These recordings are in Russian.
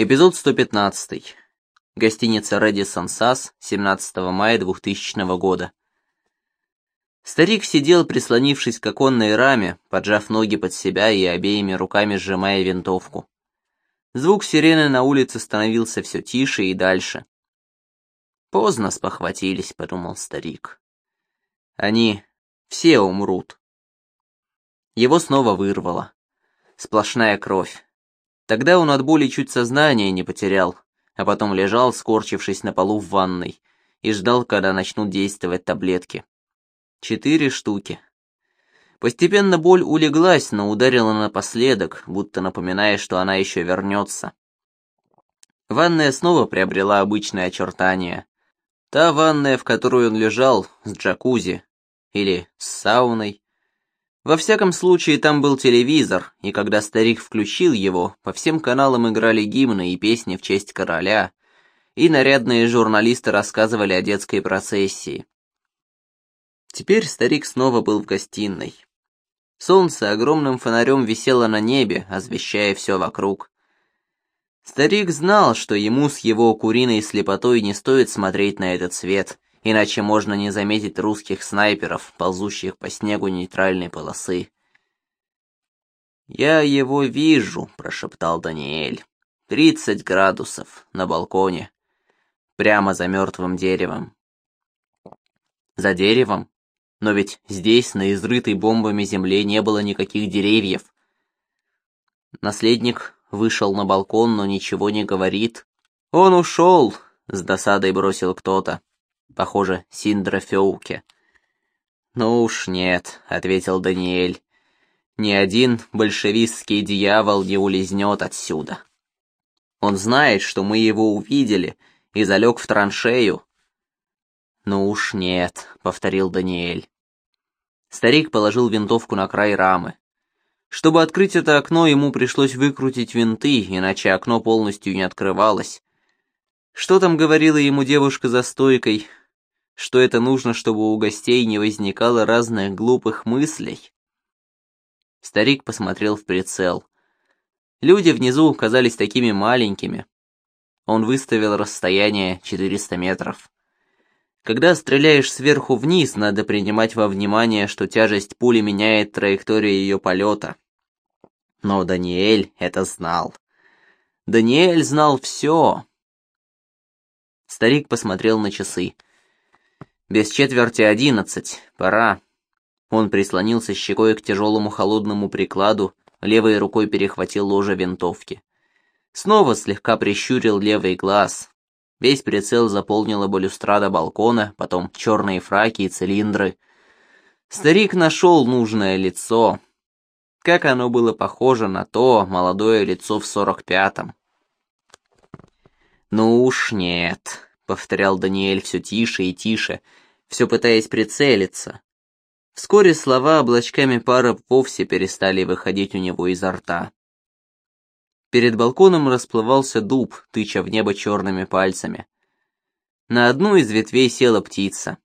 Эпизод 115. Гостиница Рэдисон Сас, 17 мая 2000 года. Старик сидел, прислонившись к оконной раме, поджав ноги под себя и обеими руками сжимая винтовку. Звук сирены на улице становился все тише и дальше. «Поздно спохватились», — подумал старик. «Они все умрут». Его снова вырвало. Сплошная кровь. Тогда он от боли чуть сознание не потерял, а потом лежал, скорчившись на полу в ванной, и ждал, когда начнут действовать таблетки. Четыре штуки. Постепенно боль улеглась, но ударила напоследок, будто напоминая, что она еще вернется. Ванная снова приобрела обычные очертания. Та ванная, в которую он лежал, с джакузи, или с сауной, во всяком случае, там был телевизор, и когда старик включил его, по всем каналам играли гимны и песни в честь короля, и нарядные журналисты рассказывали о детской процессии. Теперь старик снова был в гостиной. Солнце огромным фонарем висело на небе, освещая все вокруг. Старик знал, что ему с его куриной слепотой не стоит смотреть на этот свет, иначе можно не заметить русских снайперов, ползущих по снегу нейтральной полосы. «Я его вижу», — прошептал Даниэль. «Тридцать градусов на балконе, прямо за мертвым деревом». «За деревом? Но ведь здесь, на изрытой бомбами земле, не было никаких деревьев». Наследник вышел на балкон, но ничего не говорит. «Он ушел», — с досадой бросил кто-то похоже, Синдра Феуке. «Ну уж нет», — ответил Даниэль. «Ни один большевистский дьявол не улизнет отсюда. Он знает, что мы его увидели, и залег в траншею». «Ну уж нет», — повторил Даниэль. Старик положил винтовку на край рамы. Чтобы открыть это окно, ему пришлось выкрутить винты, иначе окно полностью не открывалось. Что там говорила ему девушка за стойкой? Что это нужно, чтобы у гостей не возникало разных глупых мыслей. Старик посмотрел в прицел. Люди внизу казались такими маленькими. Он выставил расстояние 400 метров. Когда стреляешь сверху вниз, надо принимать во внимание, что тяжесть пули меняет траекторию ее полета. Но Даниэль это знал. Даниэль знал все. Старик посмотрел на часы. Без четверти одиннадцать, пора. Он прислонился щекой к тяжелому холодному прикладу, левой рукой перехватил ложе винтовки. Снова слегка прищурил левый глаз. Весь прицел заполнила балюстрада балкона, потом черные фраки и цилиндры. Старик нашел нужное лицо. Как оно было похоже на то молодое лицо в сорок пятом. «Ну уж нет», повторял Даниэль все тише и тише, все пытаясь прицелиться. Вскоре слова облачками пара вовсе перестали выходить у него изо рта. Перед балконом расплывался дуб, тыча в небо черными пальцами. На одну из ветвей села птица.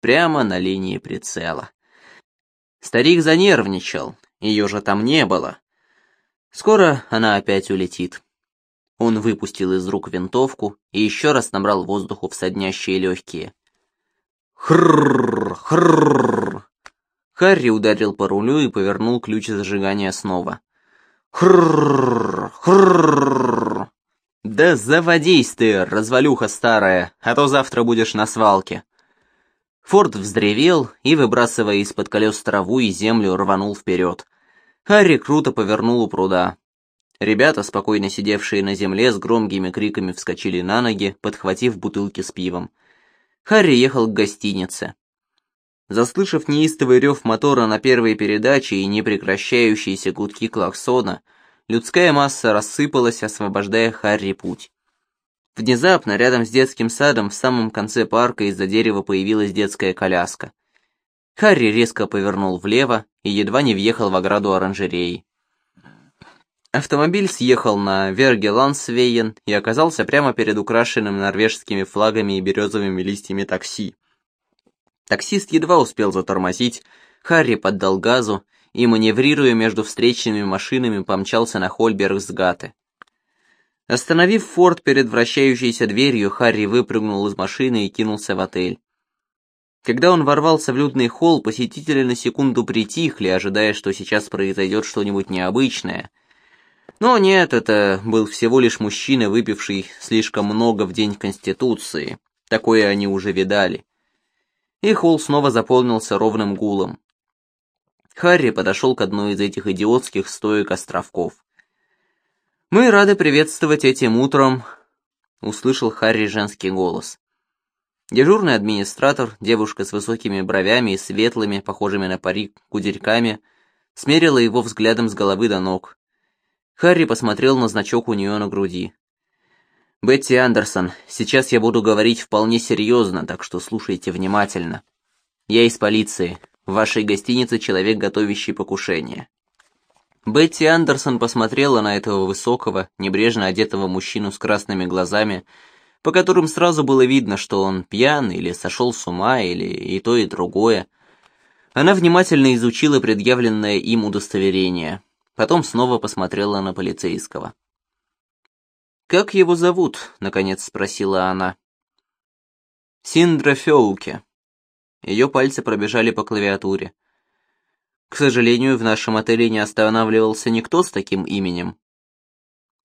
Прямо на линии прицела. Старик занервничал, ее же там не было. Скоро она опять улетит. Он выпустил из рук винтовку и еще раз набрал воздуху в соднящие легкие. Хрррр, хрррр. Харри ударил по рулю и повернул ключ зажигания снова. Хрррр, хрррр. Да заводись ты, развалюха старая, а то завтра будешь на свалке. Форд вздревел и, выбрасывая из-под колес траву и землю, рванул вперед. Харри круто повернул у пруда. Ребята, спокойно сидевшие на земле, с громкими криками вскочили на ноги, подхватив бутылки с пивом. Харри ехал к гостинице. Заслышав неистовый рев мотора на первой передаче и непрекращающиеся гудки клаксона, людская масса рассыпалась, освобождая Харри путь. Внезапно, рядом с детским садом, в самом конце парка из-за дерева появилась детская коляска. Харри резко повернул влево и едва не въехал в ограду оранжереи. Автомобиль съехал на Вергелансвейен и оказался прямо перед украшенным норвежскими флагами и березовыми листьями такси. Таксист едва успел затормозить, Харри поддал газу и, маневрируя между встречными машинами, помчался на Хольбергсгате. Остановив форт перед вращающейся дверью, Харри выпрыгнул из машины и кинулся в отель. Когда он ворвался в людный холл, посетители на секунду притихли, ожидая, что сейчас произойдет что-нибудь необычное. Но нет, это был всего лишь мужчина, выпивший слишком много в день Конституции. Такое они уже видали. И холл снова заполнился ровным гулом. Харри подошел к одной из этих идиотских стоек островков. «Мы рады приветствовать этим утром», — услышал Харри женский голос. Дежурный администратор, девушка с высокими бровями и светлыми, похожими на парик, кудерьками, смерила его взглядом с головы до ног. Харри посмотрел на значок у нее на груди. «Бетти Андерсон, сейчас я буду говорить вполне серьезно, так что слушайте внимательно. Я из полиции. В вашей гостинице человек, готовящий покушение». Бетти Андерсон посмотрела на этого высокого, небрежно одетого мужчину с красными глазами, по которым сразу было видно, что он пьян или сошел с ума, или и то, и другое. Она внимательно изучила предъявленное им удостоверение, потом снова посмотрела на полицейского. «Как его зовут?» — наконец спросила она. «Синдра Феуке». Ее пальцы пробежали по клавиатуре. «К сожалению, в нашем отеле не останавливался никто с таким именем».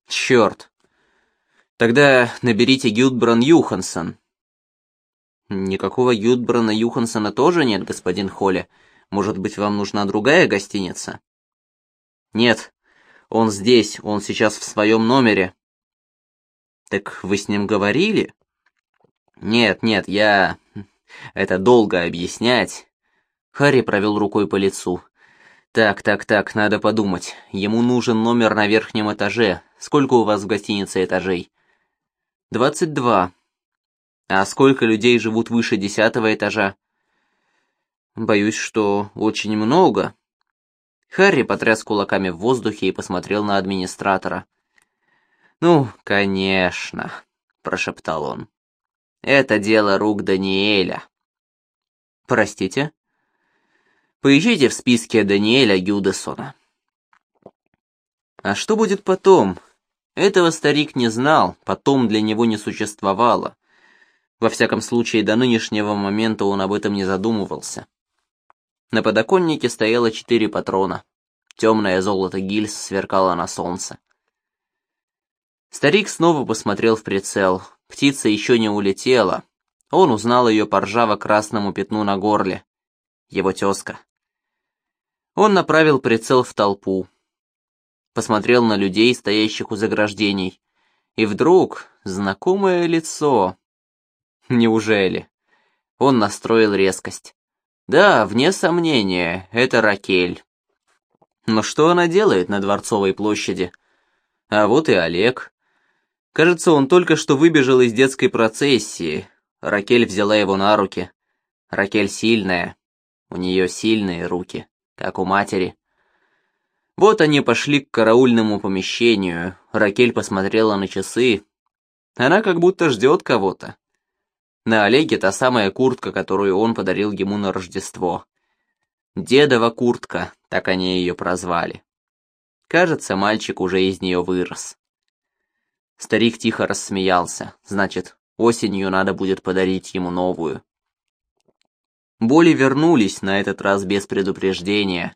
«Черт!» Тогда наберите Гюдбран Юхансон. Никакого Гюдбрана Юхансона тоже нет, господин Холли. Может быть, вам нужна другая гостиница? Нет, он здесь, он сейчас в своем номере. Так вы с ним говорили? Нет, нет, я... Это долго объяснять. Харри провел рукой по лицу. Так, так, так, надо подумать. Ему нужен номер на верхнем этаже. Сколько у вас в гостинице этажей? Двадцать два. А сколько людей живут выше десятого этажа? Боюсь, что очень много. Харри потряс кулаками в воздухе и посмотрел на администратора. «Ну, конечно», — прошептал он. «Это дело рук Даниэля». «Простите?» «Поищите в списке Даниэля Гюдесона». «А что будет потом?» Этого старик не знал, потом для него не существовало. Во всяком случае, до нынешнего момента он об этом не задумывался. На подоконнике стояло четыре патрона. Темное золото гильз сверкало на солнце. Старик снова посмотрел в прицел. Птица еще не улетела. Он узнал ее по ржаво-красному пятну на горле. Его тезка. Он направил прицел в толпу посмотрел на людей, стоящих у заграждений. И вдруг знакомое лицо. Неужели? Он настроил резкость. Да, вне сомнения, это Ракель. Но что она делает на Дворцовой площади? А вот и Олег. Кажется, он только что выбежал из детской процессии. Ракель взяла его на руки. Ракель сильная. У нее сильные руки, как у матери. Вот они пошли к караульному помещению. Ракель посмотрела на часы. Она как будто ждет кого-то. На Олеге та самая куртка, которую он подарил ему на Рождество. Дедова куртка, так они ее прозвали. Кажется, мальчик уже из нее вырос. Старик тихо рассмеялся. Значит, осенью надо будет подарить ему новую. Боли вернулись, на этот раз без предупреждения.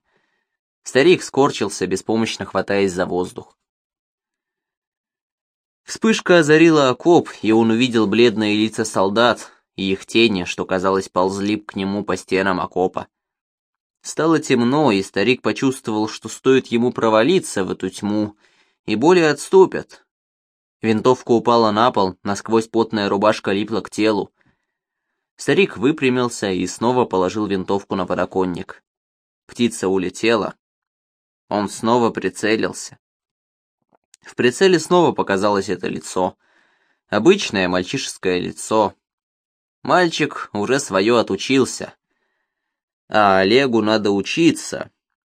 Старик скорчился, беспомощно хватаясь за воздух. Вспышка озарила окоп, и он увидел бледные лица солдат и их тени, что, казалось, ползли к нему по стенам окопа. Стало темно, и старик почувствовал, что стоит ему провалиться в эту тьму, и боли отступят. Винтовка упала на пол, насквозь потная рубашка липла к телу. Старик выпрямился и снова положил винтовку на подоконник. Птица улетела, он снова прицелился. В прицеле снова показалось это лицо. Обычное мальчишеское лицо. Мальчик уже свое отучился. А Олегу надо учиться.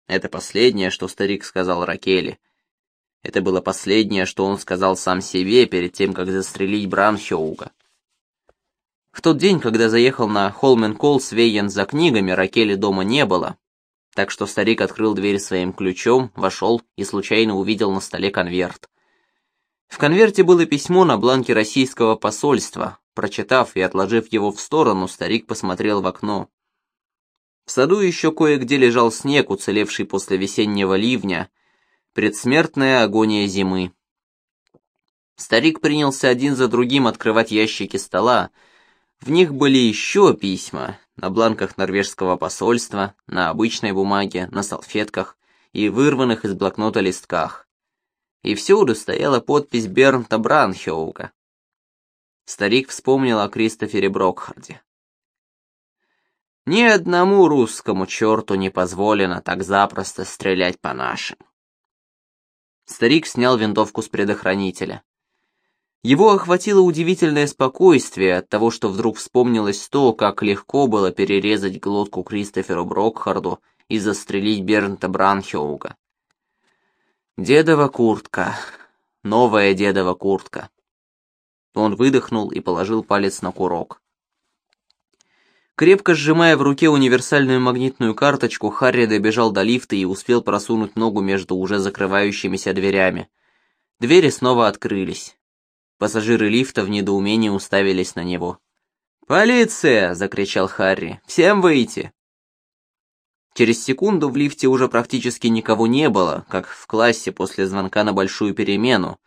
Это последнее, что старик сказал Ракели. Это было последнее, что он сказал сам себе перед тем, как застрелить Бранхеуга. В тот день, когда заехал на Холмен Кол с Вейен за книгами, Ракели дома не было, так что старик открыл дверь своим ключом, вошел и случайно увидел на столе конверт. В конверте было письмо на бланке российского посольства. Прочитав и отложив его в сторону, старик посмотрел в окно. В саду еще кое-где лежал снег, уцелевший после весеннего ливня, предсмертная агония зимы. Старик принялся один за другим открывать ящики стола. В них были еще письма, на бланках норвежского посольства, на обычной бумаге, на салфетках и вырванных из блокнота листках. И всюду стояла подпись Бернта Бранхеуга. Старик вспомнил о Кристофере Брокхарде. Ни одному русскому черту не позволено так запросто стрелять по нашим. Старик снял винтовку с предохранителя. Его охватило удивительное спокойствие от того, что вдруг вспомнилось то, как легко было перерезать глотку Кристоферу Брокхарду и застрелить Бернта Бранхеуга. Дедова куртка. Новая дедова куртка. Он выдохнул и положил палец на курок. Крепко сжимая в руке универсальную магнитную карточку, Харри добежал до лифта и успел просунуть ногу между уже закрывающимися дверями. Двери снова открылись. Пассажиры лифта в недоумении уставились на него. «Полиция!» — закричал Харри. «Всем выйти!» Через секунду в лифте уже практически никого не было, как в классе после звонка на большую перемену,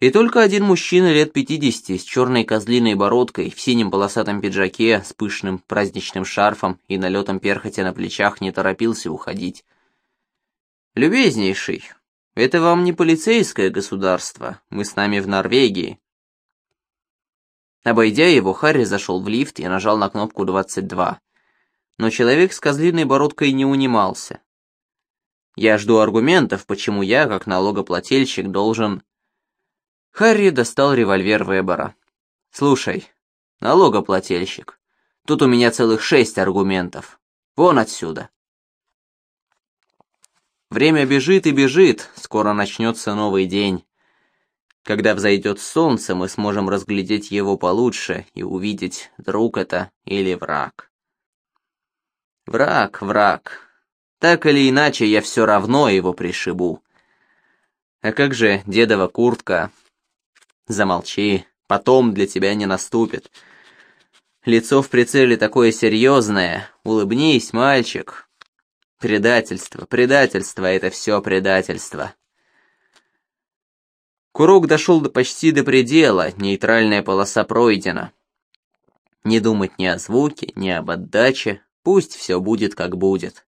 и только один мужчина лет 50 с черной козлиной бородкой, в синем полосатом пиджаке, с пышным праздничным шарфом и налетом перхотя на плечах не торопился уходить. «Любезнейший, это вам не полицейское государство, мы с нами в Норвегии». Обойдя его, Харри зашел в лифт и нажал на кнопку 22. Но человек с козлиной бородкой не унимался. «Я жду аргументов, почему я, как налогоплательщик, должен...» Харри достал револьвер Вебера. «Слушай, налогоплательщик, тут у меня целых шесть аргументов. Вон отсюда». Время бежит и бежит, скоро начнется новый день. Когда взойдет солнце, мы сможем разглядеть его получше и увидеть, друг это или враг. Враг, враг. Так или иначе, я все равно его пришибу. А как же дедова куртка, Замолчи, потом для тебя не наступит. Лицо в прицеле такое серьезное. Улыбнись, мальчик. Предательство, предательство, это все предательство. Курок дошел до почти до предела, нейтральная полоса пройдена. Не думать ни о звуке, ни об отдаче, пусть все будет как будет.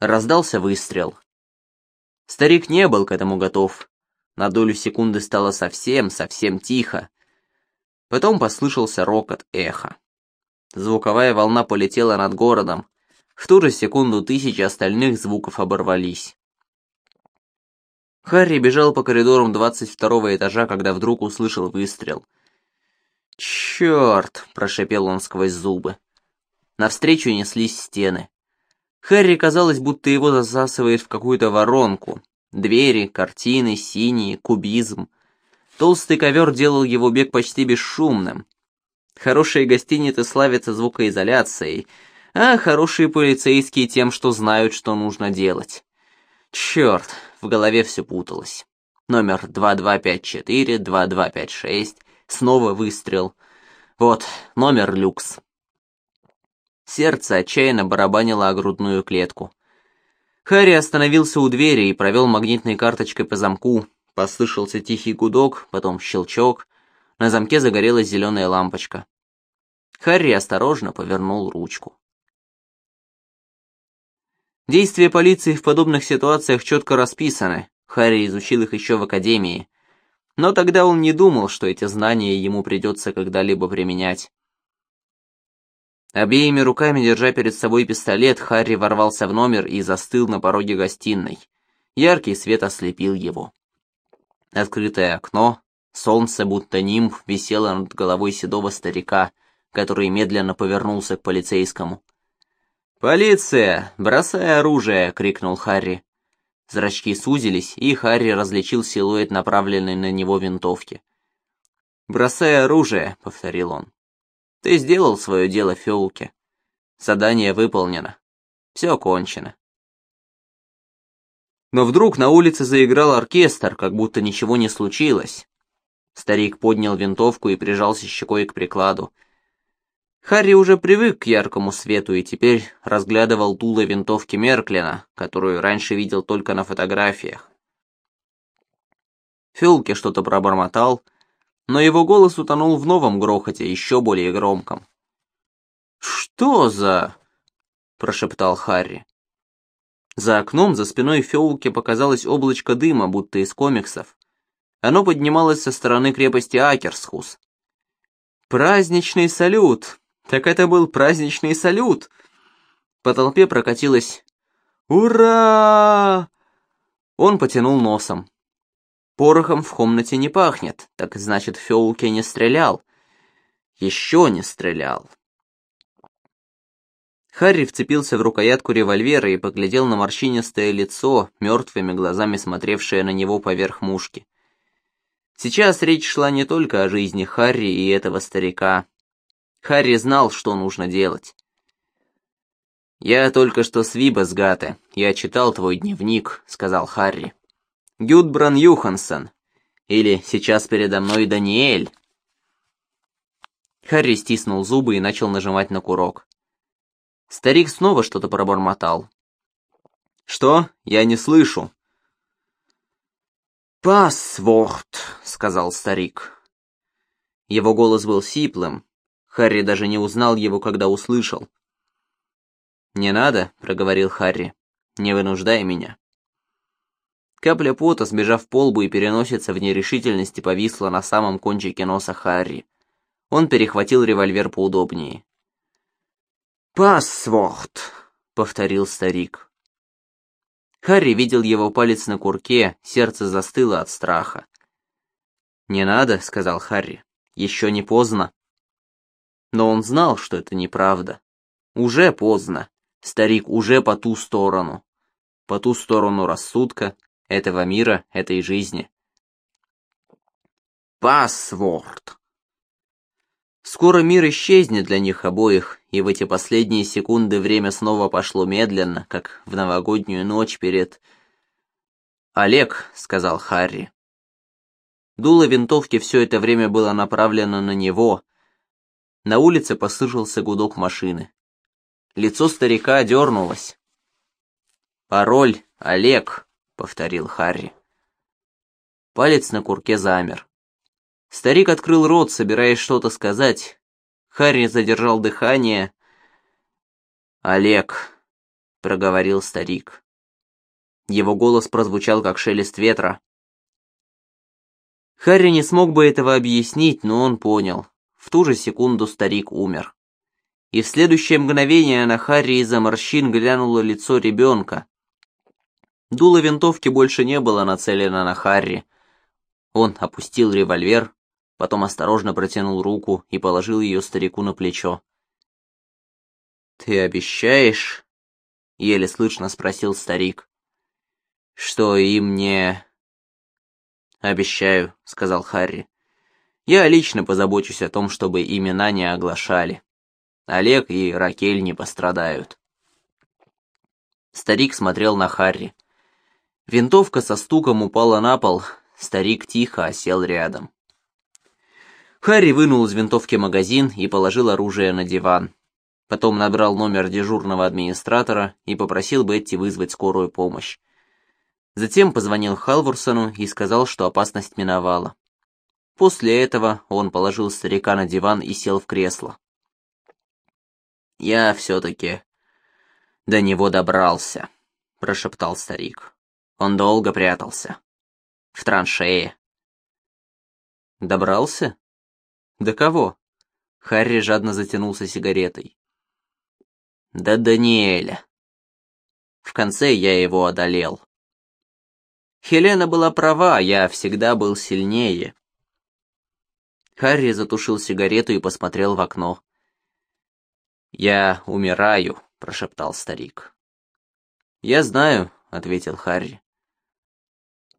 Раздался выстрел. Старик не был к этому готов. На долю секунды стало совсем-совсем тихо. Потом послышался рокот эха. Звуковая волна полетела над городом. В ту же секунду тысячи остальных звуков оборвались. Харри бежал по коридорам 22 этажа, когда вдруг услышал выстрел. «Черт!» – прошепел он сквозь зубы. Навстречу неслись стены. Харри казалось, будто его засасывает в какую-то воронку. Двери, картины, синие, кубизм. Толстый ковер делал его бег почти бесшумным. Хорошие гостиницы славятся звукоизоляцией, а хорошие полицейские тем, что знают, что нужно делать. Черт, в голове все путалось. Номер 2254, 2256, снова выстрел. Вот, номер люкс. Сердце отчаянно барабанило о грудную клетку. Харри остановился у двери и провел магнитной карточкой по замку. Послышался тихий гудок, потом щелчок. На замке загорелась зеленая лампочка. Харри осторожно повернул ручку. Действия полиции в подобных ситуациях четко расписаны. Харри изучил их еще в академии. Но тогда он не думал, что эти знания ему придется когда-либо применять. Обеими руками, держа перед собой пистолет, Харри ворвался в номер и застыл на пороге гостиной. Яркий свет ослепил его. Открытое окно, солнце, будто нимб, висело над головой седого старика, который медленно повернулся к полицейскому. «Полиция! Бросай оружие!» — крикнул Харри. Зрачки сузились, и Харри различил силуэт направленной на него винтовки. «Бросай оружие!» — повторил он. Ты сделал свое дело, Феулке. Задание выполнено. Все кончено. Но вдруг на улице заиграл оркестр, как будто ничего не случилось. Старик поднял винтовку и прижался щекой к прикладу. Харри уже привык к яркому свету и теперь разглядывал дуло винтовки Мерклина, которую раньше видел только на фотографиях. Фелке что-то пробормотал, но его голос утонул в новом грохоте, еще более громком. «Что за...» — прошептал Харри. За окном, за спиной Феулки показалось облачко дыма, будто из комиксов. Оно поднималось со стороны крепости Акерсхус. «Праздничный салют! Так это был праздничный салют!» По толпе прокатилось «Ура!» Он потянул носом. Порохом в комнате не пахнет, так значит, Феулке не стрелял. Еще не стрелял. Харри вцепился в рукоятку револьвера и поглядел на морщинистое лицо, мертвыми глазами смотревшее на него поверх мушки. Сейчас речь шла не только о жизни Харри и этого старика. Харри знал, что нужно делать. «Я только что с Вибасгата. Я читал твой дневник», — сказал Харри. «Гюдбран Юхансон. Или сейчас передо мной Даниэль». Харри стиснул зубы и начал нажимать на курок. Старик снова что-то пробормотал. «Что? Я не слышу». «Пасворд», — сказал старик. Его голос был сиплым. Харри даже не узнал его, когда услышал. «Не надо», — проговорил Харри. «Не вынуждай меня». Капля пота, сбежав по лбу и переносится в нерешительности, повисла на самом кончике носа Харри. Он перехватил револьвер поудобнее. «Пасворд», — повторил старик. Харри видел его палец на курке, сердце застыло от страха. «Не надо», — сказал Харри, — «еще не поздно». Но он знал, что это неправда. Уже поздно. Старик уже по ту сторону. По ту сторону рассудка, этого мира, этой жизни. «Пасворд», Скоро мир исчезнет для них обоих, и в эти последние секунды время снова пошло медленно, как в новогоднюю ночь перед... «Олег», — сказал Харри. Дуло винтовки все это время было направлено на него. На улице послышался гудок машины. Лицо старика дернулось. «Пароль, Олег», — повторил Харри. Палец на курке замер. Старик открыл рот, собираясь что-то сказать. Харри задержал дыхание. «Олег», — проговорил старик. Его голос прозвучал, как шелест ветра. Харри не смог бы этого объяснить, но он понял. Ту же секунду старик умер. И в следующее мгновение на Харри из-за морщин глянуло лицо ребенка. Дуло винтовки больше не было нацелено на Харри. Он опустил револьвер, потом осторожно протянул руку и положил ее старику на плечо. «Ты обещаешь?» — еле слышно спросил старик. «Что им не...» «Обещаю», — сказал Харри. «Я лично позабочусь о том, чтобы имена не оглашали. Олег и Ракель не пострадают». Старик смотрел на Харри. Винтовка со стуком упала на пол, старик тихо осел рядом. Харри вынул из винтовки магазин и положил оружие на диван. Потом набрал номер дежурного администратора и попросил Бетти вызвать скорую помощь. Затем позвонил Халворсону и сказал, что опасность миновала. После этого он положил старика на диван и сел в кресло. «Я все-таки до него добрался», — прошептал старик. Он долго прятался. В траншее. «Добрался?» «Да кого?» Харри жадно затянулся сигаретой. «Да Даниэля». В конце я его одолел. Хелена была права, я всегда был сильнее. Харри затушил сигарету и посмотрел в окно. «Я умираю», — прошептал старик. «Я знаю», — ответил Харри.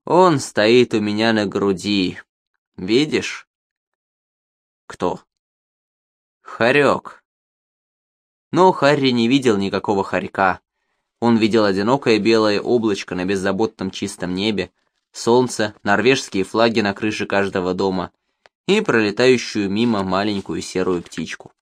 «Он стоит у меня на груди. Видишь?» Кто? Хорек. Но Харри не видел никакого хорька. Он видел одинокое белое облачко на беззаботном чистом небе, солнце, норвежские флаги на крыше каждого дома и пролетающую мимо маленькую серую птичку.